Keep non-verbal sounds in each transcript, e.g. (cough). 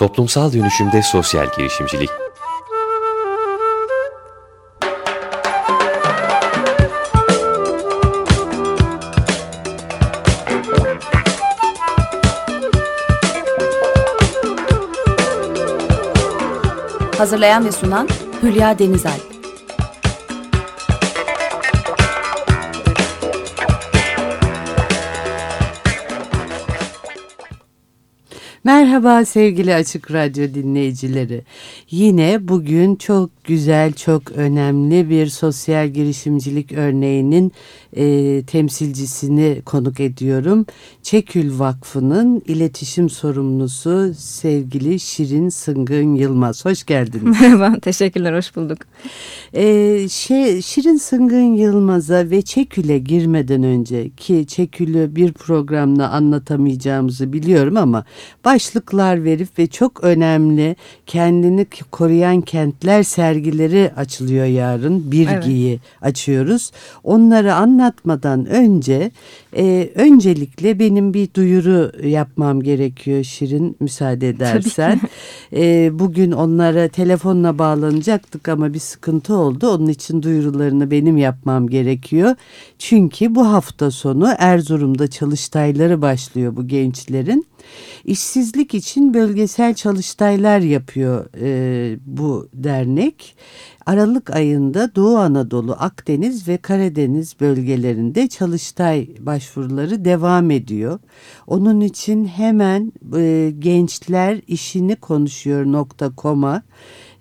Toplumsal dönüşümde sosyal girişimcilik. Hazırlayan ve sunan Hülya Denizalp. Merhaba sevgili Açık Radyo dinleyicileri. Yine bugün çok güzel, çok önemli bir sosyal girişimcilik örneğinin e, temsilcisini konuk ediyorum. Çekül Vakfı'nın iletişim sorumlusu sevgili Şirin Sıngın Yılmaz. Hoş geldiniz. (laughs) Merhaba, teşekkürler, hoş bulduk. E, şey, Şirin Sıngın Yılmaz'a ve Çekül'e girmeden önce ki Çekül'ü bir programla anlatamayacağımızı biliyorum ama başlıklar verip ve çok önemli kendini koruyan kentler sergileri açılıyor yarın. Birgi'yi evet. açıyoruz. Onları anlatmadan önce e, öncelikle benim bir duyuru yapmam gerekiyor Şirin müsaade edersen. (laughs) E, bugün onlara telefonla bağlanacaktık ama bir sıkıntı oldu. Onun için duyurularını benim yapmam gerekiyor. Çünkü bu hafta sonu Erzurum'da çalıştayları başlıyor bu gençlerin. İşsizlik için bölgesel çalıştaylar yapıyor e, bu dernek. Aralık ayında Doğu Anadolu, Akdeniz ve Karadeniz bölgelerinde çalıştay başvuruları devam ediyor. Onun için hemen e, gençler işini konuşuyor.com'a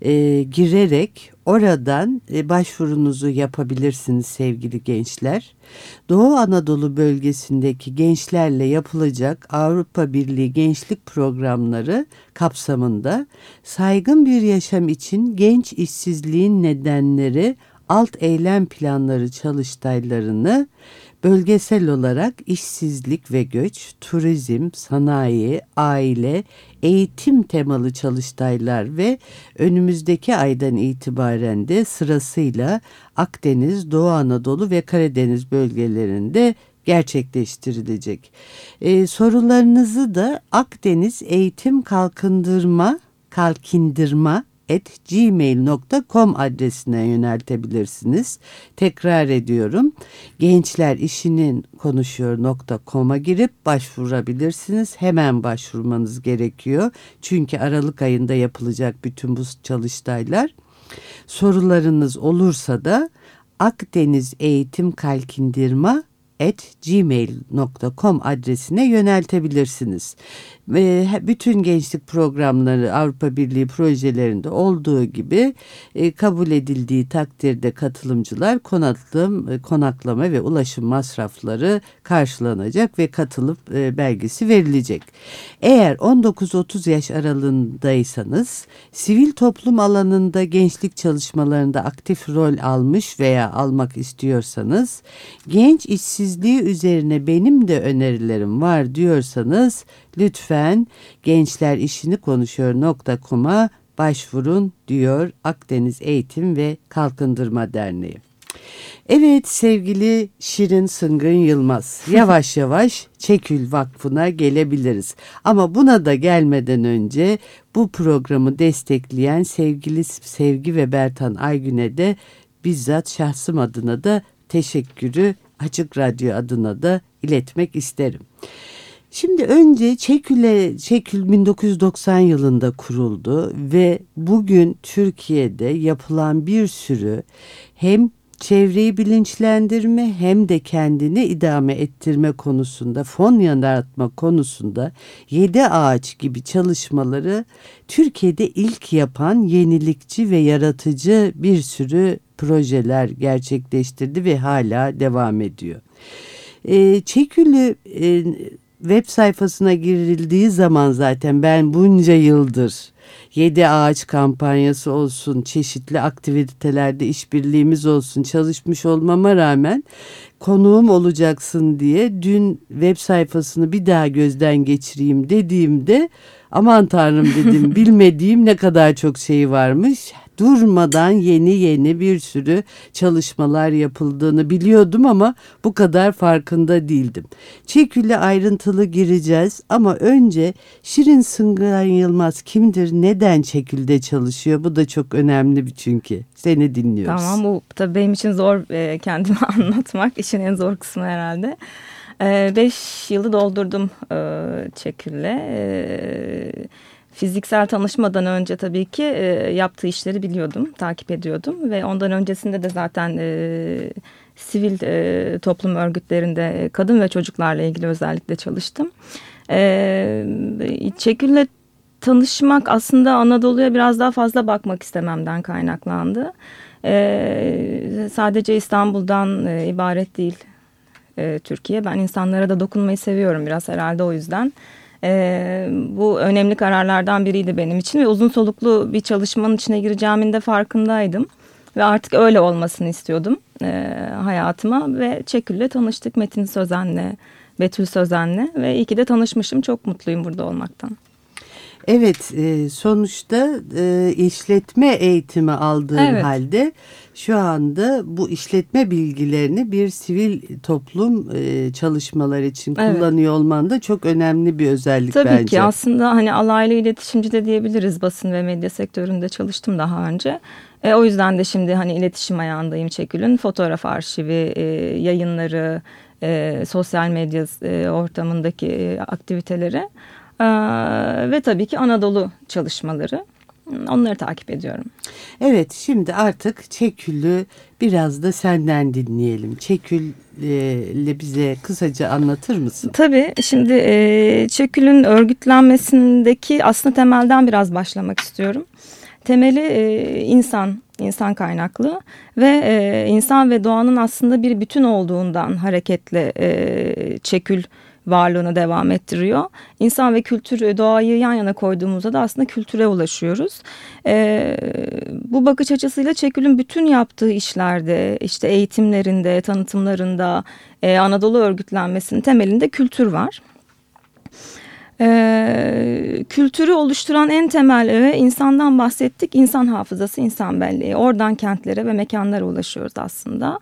e, girerek oradan e, başvurunuzu yapabilirsiniz sevgili gençler. Doğu Anadolu bölgesindeki gençlerle yapılacak Avrupa Birliği gençlik programları kapsamında saygın bir yaşam için genç işsizliğin nedenleri alt eylem planları çalıştaylarını bölgesel olarak işsizlik ve göç, turizm, sanayi, aile, eğitim temalı çalıştaylar ve önümüzdeki aydan itibaren de sırasıyla Akdeniz, Doğu Anadolu ve Karadeniz bölgelerinde gerçekleştirilecek. Ee, sorularınızı da Akdeniz Eğitim Kalkındırma Kalkindırma gmail.com adresine yöneltebilirsiniz. Tekrar ediyorum. Gençler işinin konuşuyor.com'a girip başvurabilirsiniz. Hemen başvurmanız gerekiyor. Çünkü Aralık ayında yapılacak bütün bu çalıştaylar. Sorularınız olursa da Akdeniz Eğitim Kalkindirma gmail.com adresine yöneltebilirsiniz. Bütün gençlik programları Avrupa Birliği projelerinde olduğu gibi e, kabul edildiği takdirde katılımcılar konaklım, e, konaklama ve ulaşım masrafları karşılanacak ve katılıp e, belgesi verilecek. Eğer 19-30 yaş aralığındaysanız sivil toplum alanında gençlik çalışmalarında aktif rol almış veya almak istiyorsanız genç işsizliği üzerine benim de önerilerim var diyorsanız lütfen gençler işini konuşuyor.com'a başvurun diyor Akdeniz Eğitim ve Kalkındırma Derneği. Evet sevgili Şirin Sıngın Yılmaz (laughs) yavaş yavaş Çekül Vakfı'na gelebiliriz. Ama buna da gelmeden önce bu programı destekleyen sevgili Sevgi ve Bertan Aygün'e de bizzat şahsım adına da teşekkürü Açık Radyo adına da iletmek isterim. Şimdi önce Çekül'e, Çekül 1990 yılında kuruldu ve bugün Türkiye'de yapılan bir sürü hem çevreyi bilinçlendirme hem de kendini idame ettirme konusunda, fon yaratma konusunda yedi ağaç gibi çalışmaları Türkiye'de ilk yapan yenilikçi ve yaratıcı bir sürü projeler gerçekleştirdi ve hala devam ediyor. E, Çekül'ü web sayfasına girildiği zaman zaten ben bunca yıldır Yedi Ağaç kampanyası olsun, çeşitli aktivitelerde işbirliğimiz olsun çalışmış olmama rağmen konuğum olacaksın diye dün web sayfasını bir daha gözden geçireyim dediğimde aman tanrım dedim. (laughs) Bilmediğim ne kadar çok şey varmış durmadan yeni yeni bir sürü çalışmalar yapıldığını biliyordum ama bu kadar farkında değildim. Çekül'e ayrıntılı gireceğiz ama önce Şirin Sıngıran Yılmaz kimdir, neden Çekül'de çalışıyor? Bu da çok önemli bir çünkü. Seni dinliyoruz. Tamam bu tabii benim için zor e, kendimi (laughs) anlatmak. işin en zor kısmı herhalde. E, beş yılı doldurdum e, Çekül'le. E, fiziksel tanışmadan önce tabii ki e, yaptığı işleri biliyordum, takip ediyordum. Ve ondan öncesinde de zaten e, sivil e, toplum örgütlerinde kadın ve çocuklarla ilgili özellikle çalıştım. E, Çekül'le tanışmak aslında Anadolu'ya biraz daha fazla bakmak istememden kaynaklandı. Ee, sadece İstanbul'dan e, ibaret değil e, Türkiye. Ben insanlara da dokunmayı seviyorum biraz herhalde o yüzden. E, bu önemli kararlardan biriydi benim için ve uzun soluklu bir çalışmanın içine gireceğimin de farkındaydım. Ve artık öyle olmasını istiyordum e, hayatıma ve Çekül'le tanıştık Metin Sözen'le, Betül Sözen'le ve iyi ki de tanışmışım. Çok mutluyum burada olmaktan. Evet e, sonuçta e, işletme eğitimi aldığın evet. halde şu anda bu işletme bilgilerini bir sivil toplum e, çalışmalar için evet. kullanıyor olman da çok önemli bir özellik Tabii bence. Tabii ki aslında hani alaylı iletişimci de diyebiliriz basın ve medya sektöründe çalıştım daha önce. E, o yüzden de şimdi hani iletişim ayağındayım Çekül'ün fotoğraf arşivi, e, yayınları, e, sosyal medya e, ortamındaki e, aktiviteleri ee, ve tabii ki Anadolu çalışmaları. Onları takip ediyorum. Evet şimdi artık Çekül'ü biraz da senden dinleyelim. Çekül ile bize kısaca anlatır mısın? Tabii şimdi e, Çekül'ün örgütlenmesindeki aslında temelden biraz başlamak istiyorum. Temeli e, insan, insan kaynaklı ve e, insan ve doğanın aslında bir bütün olduğundan hareketle e, Çekül varlığını devam ettiriyor. İnsan ve kültür doğayı yan yana koyduğumuzda da aslında kültüre ulaşıyoruz. E, bu bakış açısıyla Çekül'ün bütün yaptığı işlerde işte eğitimlerinde, tanıtımlarında e, Anadolu örgütlenmesinin temelinde kültür var. Ee, kültürü oluşturan en temel öğe insandan bahsettik. İnsan hafızası, insan belleği. Oradan kentlere ve mekanlara ulaşıyoruz aslında.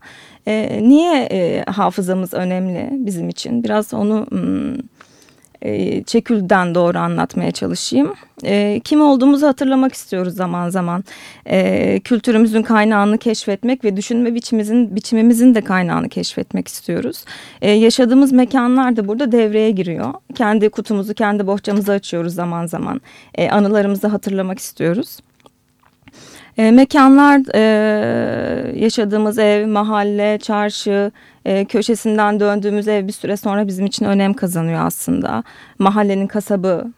Ee, niye e, hafızamız önemli bizim için? Biraz onu... Hmm, e, Çekül'den doğru anlatmaya çalışayım. E, kim olduğumuzu hatırlamak istiyoruz zaman zaman. E, kültürümüzün kaynağını keşfetmek ve düşünme biçimimizin, biçimimizin de kaynağını keşfetmek istiyoruz. E, yaşadığımız mekanlar da burada devreye giriyor. Kendi kutumuzu, kendi bohçamızı açıyoruz zaman zaman. E, anılarımızı hatırlamak istiyoruz. E, mekanlar e, yaşadığımız ev, mahalle, çarşı, e, köşesinden döndüğümüz ev bir süre sonra bizim için önem kazanıyor aslında. Mahallenin kasabı,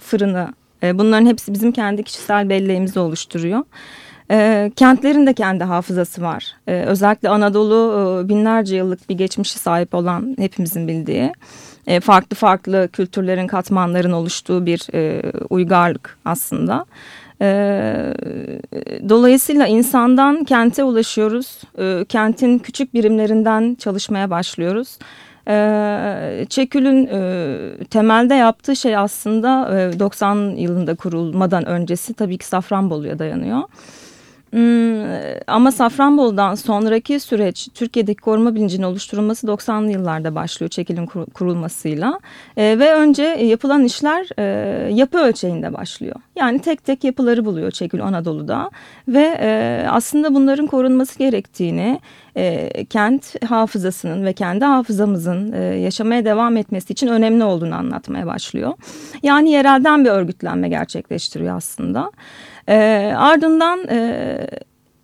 fırını e, bunların hepsi bizim kendi kişisel belleğimizi oluşturuyor. E, kentlerin de kendi hafızası var. E, özellikle Anadolu e, binlerce yıllık bir geçmişi sahip olan hepimizin bildiği e, farklı farklı kültürlerin katmanların oluştuğu bir e, uygarlık aslında. E, dolayısıyla insandan kente ulaşıyoruz. E, kentin küçük birimlerinden çalışmaya başlıyoruz. E, Çekül'ün e, temelde yaptığı şey aslında e, 90 yılında kurulmadan öncesi tabii ki Safranbolu'ya dayanıyor. Hmm, ama Safranbolu'dan sonraki süreç Türkiye'deki koruma bilincinin oluşturulması 90'lı yıllarda başlıyor çekilin kurulmasıyla e, ve önce yapılan işler e, yapı ölçeğinde başlıyor. Yani tek tek yapıları buluyor çekil Anadolu'da ve e, aslında bunların korunması gerektiğini e, kent hafızasının ve kendi hafızamızın e, yaşamaya devam etmesi için önemli olduğunu anlatmaya başlıyor. Yani yerelden bir örgütlenme gerçekleştiriyor aslında. E, ardından e,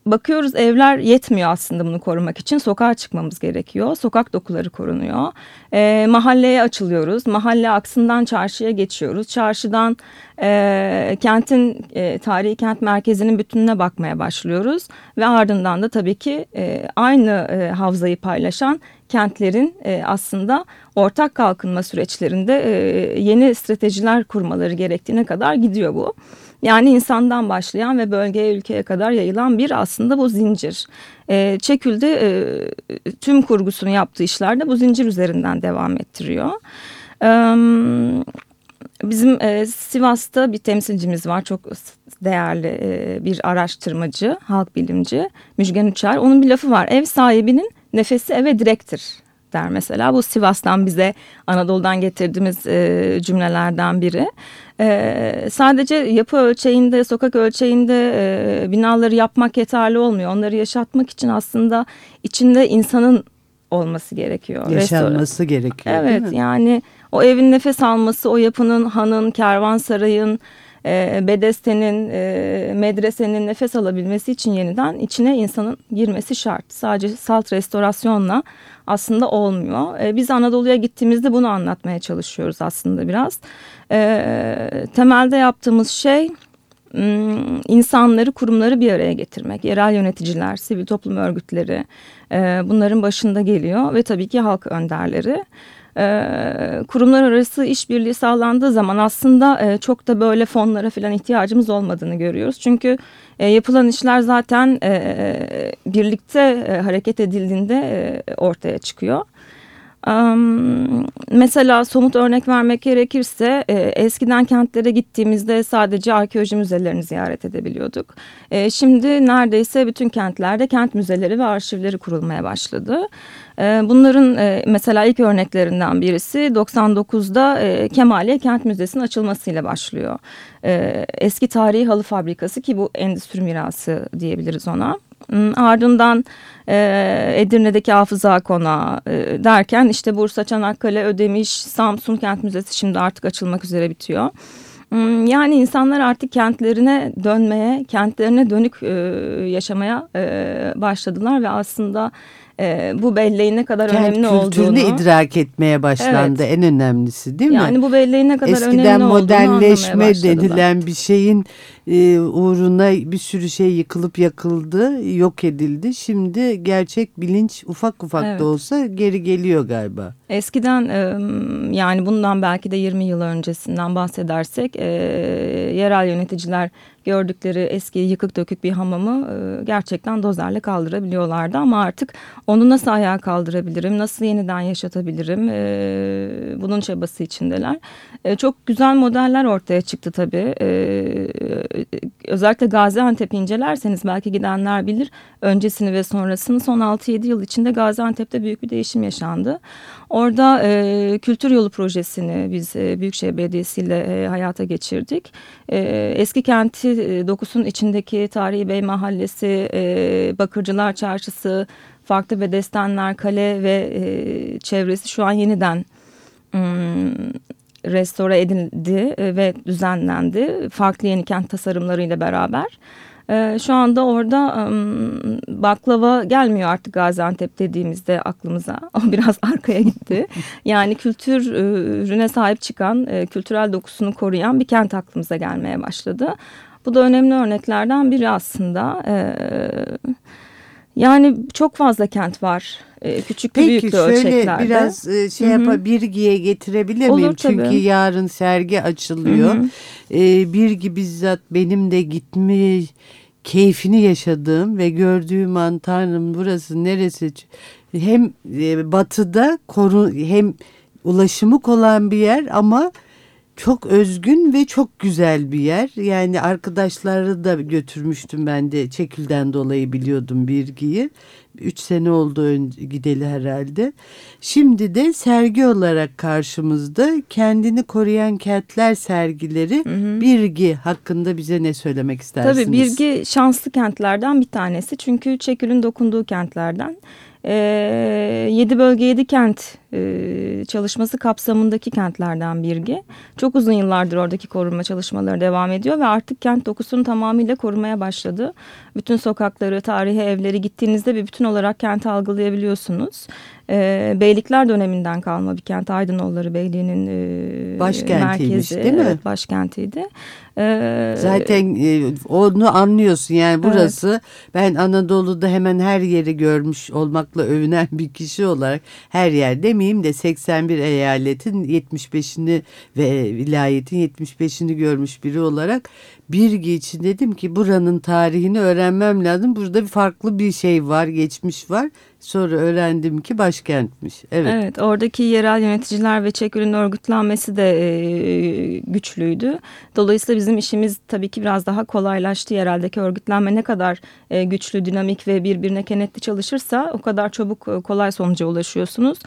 bakıyoruz evler yetmiyor aslında bunu korumak için. Sokağa çıkmamız gerekiyor. Sokak dokuları korunuyor. E, mahalleye açılıyoruz. Mahalle aksından çarşıya geçiyoruz. Çarşıdan e, kentin e, tarihi kent merkezinin bütününe bakmaya başlıyoruz. Ve ardından da tabii ki e, aynı e, havzayı paylaşan kentlerin e, aslında ortak kalkınma süreçlerinde e, yeni stratejiler kurmaları gerektiğine kadar gidiyor bu. Yani insandan başlayan ve bölgeye ülkeye kadar yayılan bir aslında bu zincir. E, Çekül'de e, tüm kurgusunu yaptığı işlerde bu zincir üzerinden devam ettiriyor. E, bizim e, Sivas'ta bir temsilcimiz var. Çok değerli e, bir araştırmacı, halk bilimci Müjgan Uçar. Onun bir lafı var. Ev sahibinin nefesi eve direktir der mesela. Bu Sivas'tan bize Anadolu'dan getirdiğimiz e, cümlelerden biri. E, sadece yapı ölçeğinde, sokak ölçeğinde e, binaları yapmak yeterli olmuyor. Onları yaşatmak için aslında içinde insanın olması gerekiyor. Yaşanması Restoran. gerekiyor Evet yani o evin nefes alması, o yapının, hanın, kervansarayın, e, bedestenin, e, medresenin nefes alabilmesi için yeniden içine insanın girmesi şart. Sadece salt restorasyonla aslında olmuyor. E, biz Anadolu'ya gittiğimizde bunu anlatmaya çalışıyoruz aslında biraz. E, temelde yaptığımız şey hmm, insanları, kurumları bir araya getirmek. Yerel yöneticiler, sivil toplum örgütleri e, bunların başında geliyor ve tabii ki halk önderleri kurumlar arası işbirliği sağlandığı zaman aslında e, çok da böyle fonlara falan ihtiyacımız olmadığını görüyoruz. Çünkü e, yapılan işler zaten e, birlikte hareket edildiğinde ortaya çıkıyor. Mesela somut örnek vermek gerekirse e, eskiden kentlere gittiğimizde sadece arkeoloji müzelerini ziyaret edebiliyorduk. E, şimdi neredeyse bütün kentlerde kent müzeleri ve arşivleri kurulmaya başladı. E, bunların mesela ilk örneklerinden birisi 99'da e, Kemaliye Kent Müzesi'nin açılmasıyla başlıyor. Eski tarihi halı fabrikası ki bu endüstri mirası diyebiliriz ona. Hmm, ardından e, Edirne'deki Hafıza Konağı e, derken işte Bursa, Çanakkale, Ödemiş, Samsun Kent Müzesi şimdi artık açılmak üzere bitiyor. Hmm, yani insanlar artık kentlerine dönmeye, kentlerine dönük e, yaşamaya e, başladılar ve aslında e, bu belleğin ne kadar Kent önemli olduğunu. kültürünü idrak etmeye başlandı Evet. en önemlisi değil mi? Yani bu belleğin ne kadar Eskiden önemli olduğunu anlamaya modernleşme denilen bir şeyin e, uğruna bir sürü şey yıkılıp yakıldı, yok edildi. Şimdi gerçek bilinç ufak ufak Evet. da olsa geri geliyor galiba. Eskiden e, yani bundan belki de 20 yıl öncesinden bahsedersek e, yerel yöneticiler gördükleri eski yıkık dökük bir hamamı e, gerçekten dozerle kaldırabiliyorlardı ama artık onu nasıl ayağa kaldırabilirim, nasıl yeniden yaşatabilirim e, bunun çabası içindeler. E, çok güzel modeller ortaya çıktı tabii. Özellikle Gaziantep incelerseniz belki gidenler bilir öncesini ve sonrasını son 6-7 yıl içinde Gaziantep'te büyük bir değişim yaşandı. Orada e, kültür yolu projesini biz e, Büyükşehir Belediyesi ile e, hayata geçirdik. E, eski kenti e, dokusunun içindeki Tarihi Bey Mahallesi, e, Bakırcılar Çarşısı, farklı bedestenler, kale ve e, çevresi şu an yeniden hmm, restore edildi e, ve düzenlendi. Farklı yeni kent tasarımlarıyla beraber. E, Şu anda orada baklava gelmiyor artık Gaziantep dediğimizde aklımıza. (laughs) O biraz arkaya gitti. Yani kültür e, ürüne sahip çıkan, e, kültürel dokusunu koruyan bir kent aklımıza gelmeye başladı. Bu da önemli örneklerden biri aslında. E, Yani çok fazla kent var. E, Küçük Peki büyüklü şöyle ölçeklerde. biraz e, şey yapa Birgi'ye getirebilir Olur, miyim? Çünkü tabii. yarın sergi açılıyor. Hı hı. E, Birgi bizzat benim de gitme keyfini yaşadığım ve gördüğüm an tanrım burası neresi? Hem e, batıda koru, hem ulaşımı olan bir yer ama çok özgün ve çok güzel bir yer. Yani arkadaşları da götürmüştüm ben de Çekül'den dolayı biliyordum Birgi'yi. Üç sene oldu önce gideli herhalde. Şimdi de sergi olarak karşımızda kendini koruyan kentler sergileri Birgi hakkında bize ne söylemek istersiniz? Tabii Birgi şanslı kentlerden bir tanesi. Çünkü Çekül'ün dokunduğu kentlerden. Ee, yedi bölge yedi kent e, çalışması kapsamındaki kentlerden Birgi. Çok uzun yıllardır oradaki koruma çalışmaları devam ediyor ve artık kent dokusunu tamamıyla korumaya başladı. Bütün sokakları, tarihi evleri gittiğinizde bir bütün olarak kenti algılayabiliyorsunuz. Ee, Beylikler döneminden kalma bir kent. Aydınoğulları Beyliği'nin e, Başkentiymiş, merkezi. değil mi? Evet, başkentiydi. Ee, Zaten e, onu anlıyorsun yani burası ben Anadolu'da hemen her yeri görmüş olmakla övünen bir kişi olarak her yerde demeyeyim de 81 eyaletin 75'ini ve vilayetin 75'ini görmüş biri olarak Birgi için dedim ki buranın tarihini öğrenmem lazım. Burada bir farklı bir şey var, geçmiş var. Sonra öğrendim ki başkentmiş. Evet. Evet, oradaki yerel yöneticiler ve Çekül'ün örgütlenmesi de e, güçlüydü. Dolayısıyla bizim işimiz tabii ki biraz daha kolaylaştı. Yereldeki örgütlenme ne kadar e, güçlü, dinamik ve birbirine kenetli çalışırsa o kadar çabuk e, kolay sonuca ulaşıyorsunuz.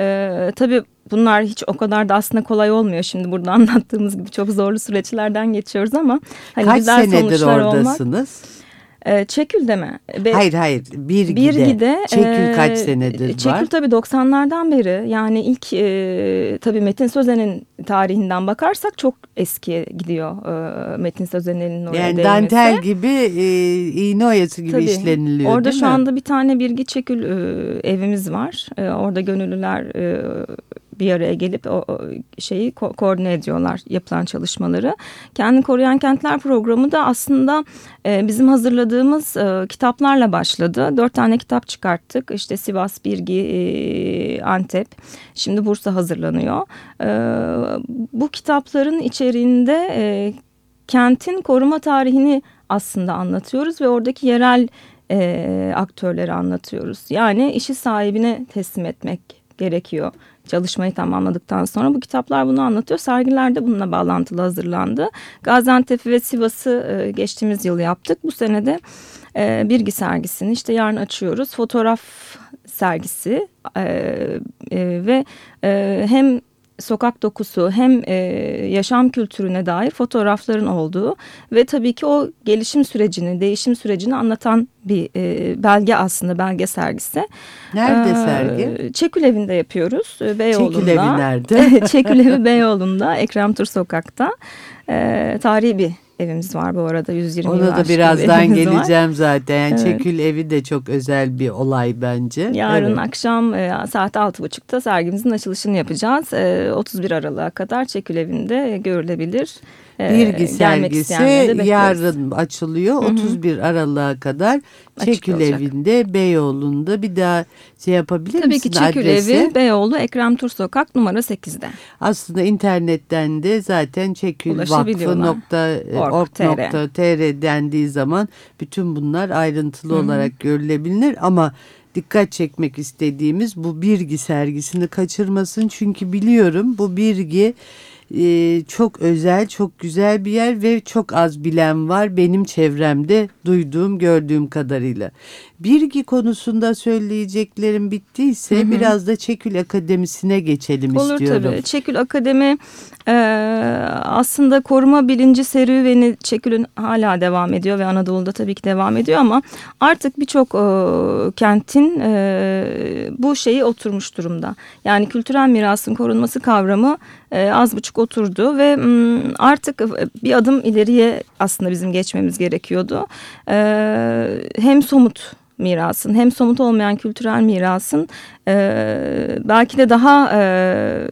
E, tabii bunlar hiç o kadar da aslında kolay olmuyor. Şimdi burada (laughs) anlattığımız gibi çok zorlu süreçlerden geçiyoruz ama hani Kaç güzel senedir oradasınız? Olmak, e, Çekül'de mi? Be hayır hayır Birgi'de. Birgi'de Çekül e, kaç senedir Çekül var? Çekül tabii 90'lardan beri yani ilk e, tabii Metin Sözen'in tarihinden bakarsak çok eskiye gidiyor e, Metin Sözen'in oraya Yani değmesi. dantel gibi e, iğne oyası gibi tabii, işleniliyor Orada şu mi? anda bir tane Birgi Çekül e, evimiz var. E, orada gönüllüler e, bir araya gelip o, şeyi ko koordine ediyorlar yapılan çalışmaları. Kendi Koruyan Kentler programı da aslında e, bizim hazırladığımız e, kitaplarla başladı. Dört tane kitap çıkarttık. İşte Sivas, Birgi, e, Antep. Şimdi Bursa hazırlanıyor. E, bu kitapların içeriğinde e, kentin koruma tarihini aslında anlatıyoruz ve oradaki yerel e, aktörleri anlatıyoruz. Yani işi sahibine teslim etmek gerekiyor çalışmayı tamamladıktan sonra bu kitaplar bunu anlatıyor. Sergiler de bununla bağlantılı hazırlandı. Gaziantep ve Sivas'ı e, geçtiğimiz yıl yaptık. Bu senede e, Birgi sergisini işte yarın açıyoruz. Fotoğraf sergisi e, ve hem sokak dokusu hem e, yaşam kültürüne dair fotoğrafların olduğu ve tabii ki o gelişim sürecini, değişim sürecini anlatan bir e, belge aslında belge sergisi. Nerede ee, sergi? Çekül evinde yapıyoruz. E, Beyoğlu'nda. Çekül evi nerede? (laughs) Çekül evi Beyoğlu'nda, Ekrem Tur Sokak'ta. E, tarihi bir evimiz var bu arada 120 Ona da birazdan geleceğim var. zaten. Yani evet. Çekül evi de çok özel bir olay bence. Yarın evet. akşam e, saat 6.30'da sergimizin açılışını yapacağız. E, 31 Aralık'a kadar Çekül evinde görülebilir. E, Birgi sergisi yarın açılıyor. Hı -hı. 31 Aralık'a kadar Çekül evinde Beyoğlu'nda bir daha şey yapabilir Tabii misin ki Çekül adresi? Beyoğlu Ekrem Tur Sokak numara 8'de. Aslında internetten de zaten Çekül Vakfı.org.tr dendiği zaman bütün bunlar ayrıntılı Hı -hı. olarak görülebilir ama dikkat çekmek istediğimiz bu Birgi sergisini kaçırmasın. Çünkü biliyorum bu Birgi e, çok özel, çok güzel bir yer ve çok az bilen var benim çevremde duyduğum, gördüğüm kadarıyla. Birgi konusunda söyleyeceklerim bittiyse hı hı. biraz da Çekül Akademisi'ne geçelim Olur istiyorum. Olur tabii. Çekül Akademi e, aslında koruma bilinci serüveni Çekül'ün hala devam ediyor ve Anadolu'da tabii ki devam ediyor ama artık birçok e, kentin e, bu şeyi oturmuş durumda. Yani kültürel mirasın korunması kavramı e, az buçuk oturdu ve artık bir adım ileriye aslında bizim geçmemiz gerekiyordu. E, hem somut mirasın hem somut olmayan kültürel mirasın e, belki de daha e,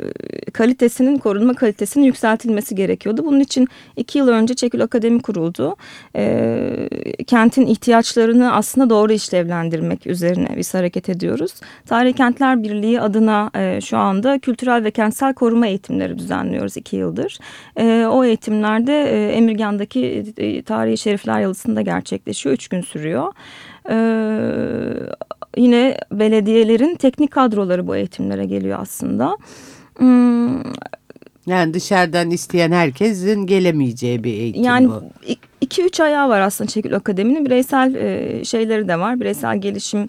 kalitesinin korunma kalitesinin yükseltilmesi gerekiyordu. Bunun için iki yıl önce Çekül Akademi kuruldu. E, kentin ihtiyaçlarını aslında doğru işlevlendirmek üzerine biz hareket ediyoruz. Tarih Kentler Birliği adına e, şu anda kültürel ve kentsel koruma eğitimleri düzenliyoruz iki yıldır. E, o eğitimlerde e, Emirgan'daki e, Tarihi Şerifler Yalısı'nda gerçekleşiyor. Üç gün sürüyor. Ee, yine belediyelerin teknik kadroları bu eğitimlere geliyor aslında. Hmm, yani dışarıdan isteyen herkesin gelemeyeceği bir eğitim yani, bu. Yani iki üç ayağı var aslında Çekil Akademi'nin bireysel e, şeyleri de var. Bireysel gelişim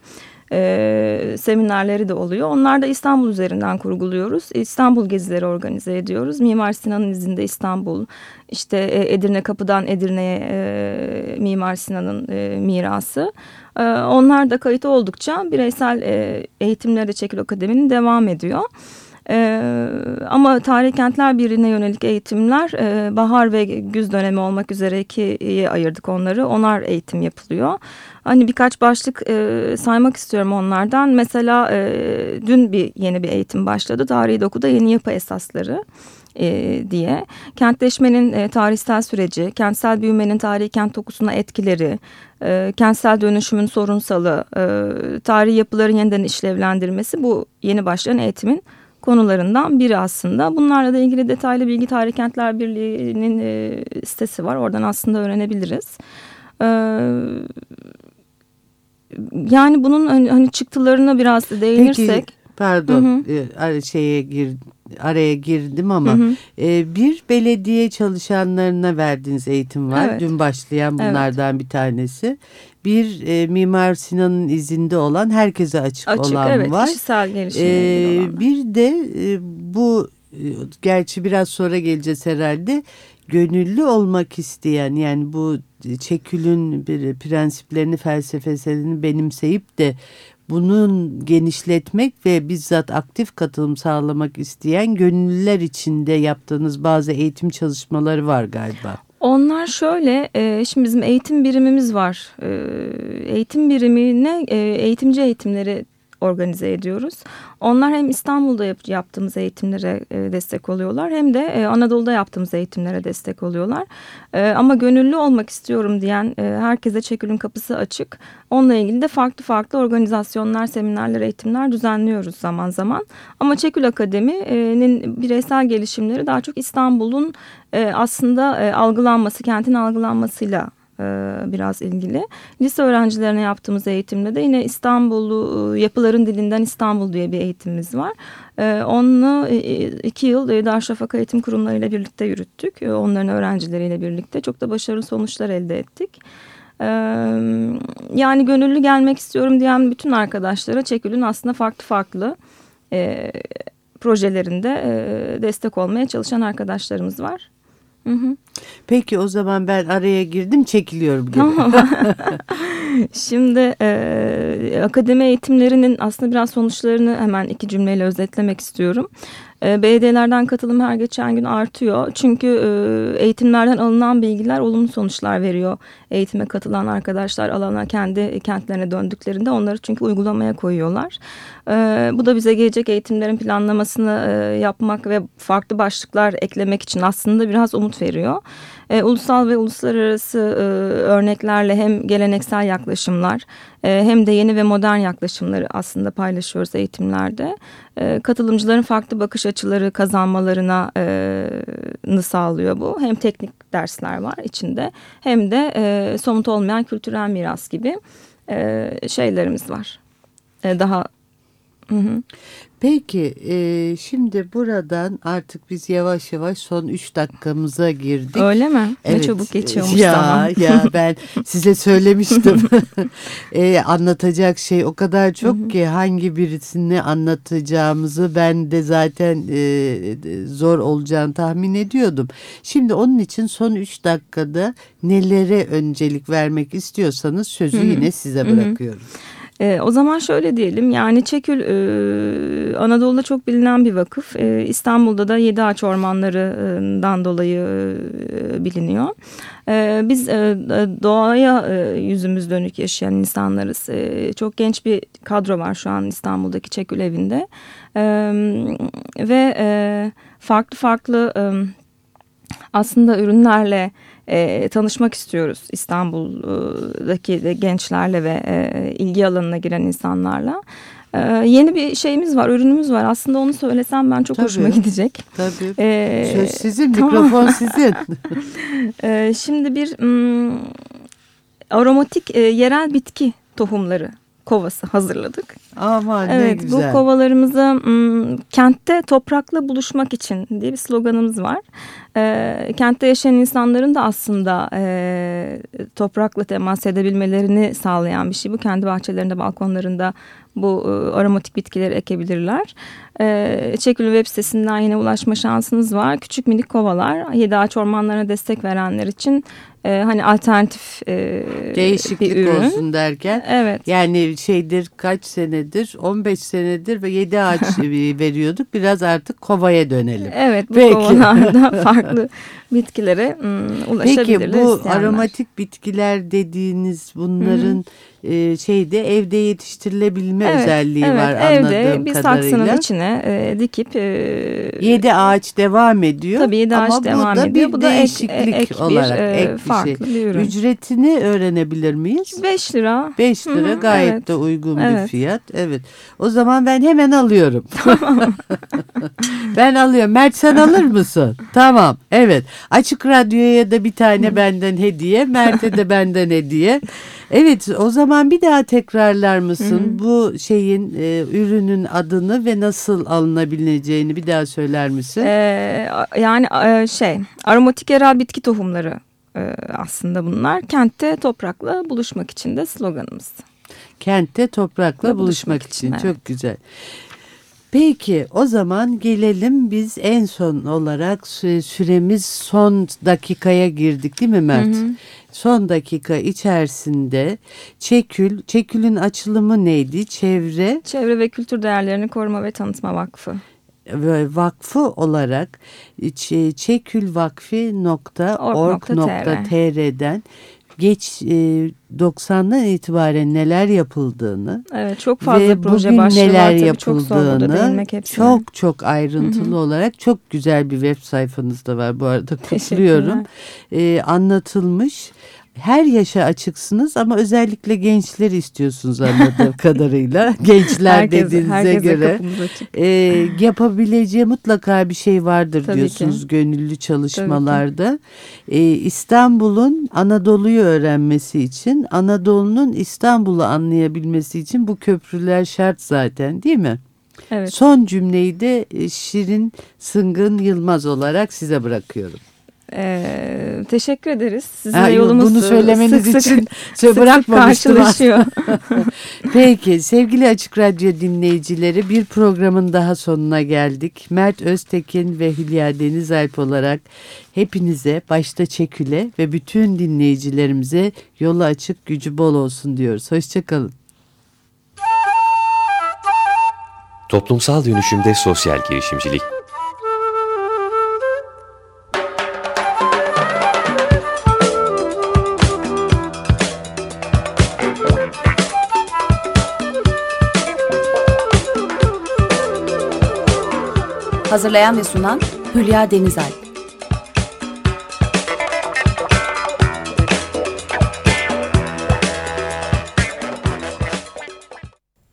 e, seminerleri de oluyor. Onlar da İstanbul üzerinden kurguluyoruz. İstanbul gezileri organize ediyoruz. Mimar Sinan'ın izinde İstanbul, işte e, Edirne Kapı'dan Edirne'ye e, Mimar Sinan'ın e, mirası. E, onlar da kayıt oldukça bireysel e, eğitimlere Çekil Akademi'nin devam ediyor. Ee, ama Tarih Kentler Birliği'ne yönelik eğitimler e, bahar ve güz dönemi olmak üzere ikiye ayırdık onları. Onar eğitim yapılıyor. Hani birkaç başlık e, saymak istiyorum onlardan. Mesela e, dün bir yeni bir eğitim başladı. Tarihi dokuda yeni yapı esasları e, diye. Kentleşmenin e, tarihsel süreci, kentsel büyümenin tarihi kent dokusuna etkileri, e, kentsel dönüşümün sorunsalı, e, tarihi yapıların yeniden işlevlendirmesi bu yeni başlayan eğitimin konularından biri aslında. Bunlarla da ilgili detaylı bilgi Tarih Kentler Birliği'nin e, sitesi var. Oradan aslında öğrenebiliriz. E, yani bunun hani, hani çıktılarına biraz değinirsek. Peki, pardon hı hı. şeye gir araya girdim ama hı hı. E, bir belediye çalışanlarına verdiğiniz eğitim var. Evet. Dün başlayan bunlardan evet. bir tanesi. Bir e, Mimar Sinan'ın izinde olan herkese açık, açık olan evet, var. Kişisel gelişimle e, Bir de e, bu e, gerçi biraz sonra geleceğiz herhalde gönüllü olmak isteyen yani bu çekülün bir prensiplerini felsefesini benimseyip de bunun genişletmek ve bizzat aktif katılım sağlamak isteyen gönüllüler içinde yaptığınız bazı eğitim çalışmaları var galiba. Onlar şöyle, e, şimdi bizim eğitim birimimiz var. E, eğitim birimine e, eğitimci eğitimleri organize ediyoruz. Onlar hem İstanbul'da yap, yaptığımız eğitimlere e, destek oluyorlar hem de e, Anadolu'da yaptığımız eğitimlere destek oluyorlar. E, ama gönüllü olmak istiyorum diyen e, herkese Çekül'ün kapısı açık. Onunla ilgili de farklı farklı organizasyonlar, seminerler, eğitimler düzenliyoruz zaman zaman. Ama Çekül Akademi'nin bireysel gelişimleri daha çok İstanbul'un e, aslında e, algılanması, kentin algılanmasıyla biraz ilgili. Lise öğrencilerine yaptığımız eğitimde de yine İstanbul'u e, yapıların dilinden İstanbul diye bir eğitimimiz var. E, onu iki yıl Darüşşafaka Eğitim Kurumları ile birlikte yürüttük. Onların öğrencileriyle birlikte çok da başarılı sonuçlar elde ettik. Yani gönüllü gelmek istiyorum diyen bütün arkadaşlara Çekül'ün aslında farklı farklı projelerinde destek olmaya çalışan arkadaşlarımız var. Hı hı. Peki o zaman ben araya girdim çekiliyorum. Tamam. (laughs) Şimdi e, akademi eğitimlerinin aslında biraz sonuçlarını hemen iki cümleyle özetlemek istiyorum. E, belediyelerden katılım her geçen gün artıyor. Çünkü e, eğitimlerden alınan bilgiler olumlu sonuçlar veriyor. Eğitime katılan arkadaşlar alana kendi kentlerine döndüklerinde onları çünkü uygulamaya koyuyorlar. E, bu da bize gelecek eğitimlerin planlamasını e, yapmak ve farklı başlıklar eklemek için aslında biraz umut veriyor. E, ulusal ve uluslararası örneklerle hem geleneksel yaklaşımlar hem de yeni ve modern yaklaşımları aslında paylaşıyoruz eğitimlerde. Katılımcıların farklı bakış açıları kazanmalarına e, sağlıyor bu. Hem teknik dersler var içinde hem de e, somut olmayan kültürel miras gibi e, şeylerimiz var. E, daha Hı hı. Peki e, şimdi buradan artık biz yavaş yavaş son üç dakikamıza girdik. Öyle mi? Evet. Ne çabuk geçiyormuş ya, zaman. Ya ben size söylemiştim. (laughs) e, anlatacak şey o kadar çok hı hı. ki hangi birisini anlatacağımızı ben de zaten e, zor olacağını tahmin ediyordum. Şimdi onun için son üç dakikada nelere öncelik vermek istiyorsanız sözü hı hı. yine size bırakıyorum. Hı hı. E, o zaman şöyle diyelim yani Çekül e, Anadolu'da çok bilinen bir vakıf. E, İstanbul'da da Yedi Ağaç Ormanları'ndan dolayı e, biliniyor. E, biz e, doğaya e, yüzümüz dönük yaşayan insanlarız. E, çok genç bir kadro var şu an İstanbul'daki Çekül evinde. E, ve e, farklı farklı e, aslında ürünlerle e, tanışmak istiyoruz İstanbul'daki gençlerle ve e, ilgi alanına giren insanlarla. Ee, yeni bir şeyimiz var, ürünümüz var. Aslında onu söylesem ben çok Tabii. hoşuma gidecek. Tabii. Ee, Söz sizin, tamam. mikrofon (laughs) sizin. ee, şimdi bir m, aromatik e, yerel bitki tohumları kovası hazırladık. Aman evet, ne güzel. Bu kovalarımızı kentte toprakla buluşmak için diye bir sloganımız var. E, kentte yaşayan insanların da aslında e, toprakla temas edebilmelerini sağlayan bir şey. Bu kendi bahçelerinde, balkonlarında bu e, aromatik bitkileri ekebilirler. E, Çekülü web sitesinden yine ulaşma şansınız var. Küçük minik kovalar. Yedi ağaç ormanlarına destek verenler için e, hani alternatif e, değişiklik bir ürün. olsun derken. Evet. Yani şeydir kaç senedir 15 senedir ve 7 ağaç (laughs) veriyorduk. Biraz artık kovaya dönelim. Evet bu Peki. kovalarda (laughs) farklı bitkilere ım, ulaşabilirler Peki bu isteyenler. aromatik bitkiler dediğiniz bunların e, şeyde evde yetiştirilebilme Evet, özelliği evet, var evde anladığım bir kadarıyla. saksının içine e, dikip e, Yedi ağaç devam ediyor. Tabii yedi ağaç ama devam ediyor. bir Bu da ek- değişiklik ek bir, olarak e, ek bir farklı şey. bir ürün. Ücretini öğrenebilir miyiz? 5 lira. 5 lira Hı hı, gayet evet. de uygun bir Evet. fiyat. Evet. O zaman ben hemen alıyorum. (laughs) (laughs) ben alıyorum. Mert sen alır mısın? (laughs) tamam. Evet. Açık Radyo'ya da bir tane benden hediye. Mert'e de benden hediye. Evet o zaman bir daha tekrarlar mısın? Bu şeyin e, ürünün adını ve nasıl alınabileceğini bir daha söyler misin? E, yani e, şey aromatik yerel bitki tohumları e, aslında bunlar. Kentte toprakla buluşmak için de sloganımız. Kentte toprakla buluşmak, buluşmak için. için, evet. Çok güzel. Peki o zaman gelelim biz en son olarak sü- süremiz son dakikaya girdik değil mi Mert? Son dakika içerisinde Çekül, Çekül'ün açılımı neydi? Çevre Çevre ve Kültür Değerlerini Koruma ve Tanıtma Vakfı. vakfı olarak Ç- çekülvakfi.org.tr'den geç e, 90'dan itibaren neler yapıldığını Evet çok fazla ve proje bugün neler tabii çok yapıldığını hepsine. çok çok ayrıntılı olarak çok güzel bir web sayfanız da var bu arada kutluyorum. Ee, anlatılmış. Her yaşa açıksınız ama özellikle gençleri istiyorsunuz anladığım (laughs) kadarıyla. Gençler Herkese- dediğinize herkese göre. Ee, yapabileceği mutlaka bir şey vardır Tabii diyorsunuz ki. gönüllü çalışmalarda. Ee, İstanbul'un Anadolu'yu öğrenmesi için, Anadolu'nun İstanbul'u anlayabilmesi için bu köprüler şart zaten değil mi? Evet. Son cümleyi de e, Şirin Sıngın Yılmaz olarak size bırakıyorum. Ee, teşekkür ederiz. Sizinle Ha, yolumuz bunu söylemeniz sık, için (laughs) (laughs) sık karşılaşıyor. (laughs) Peki sevgili Açık Radyo dinleyicileri bir programın daha sonuna geldik. Mert Öztekin ve Hülya Denizalp olarak hepinize başta Çekül'e ve bütün dinleyicilerimize yolu açık gücü bol olsun diyoruz. Hoşçakalın. Toplumsal dönüşümde sosyal girişimcilik. Hazırlayan ve sunan Hülya Denizalp.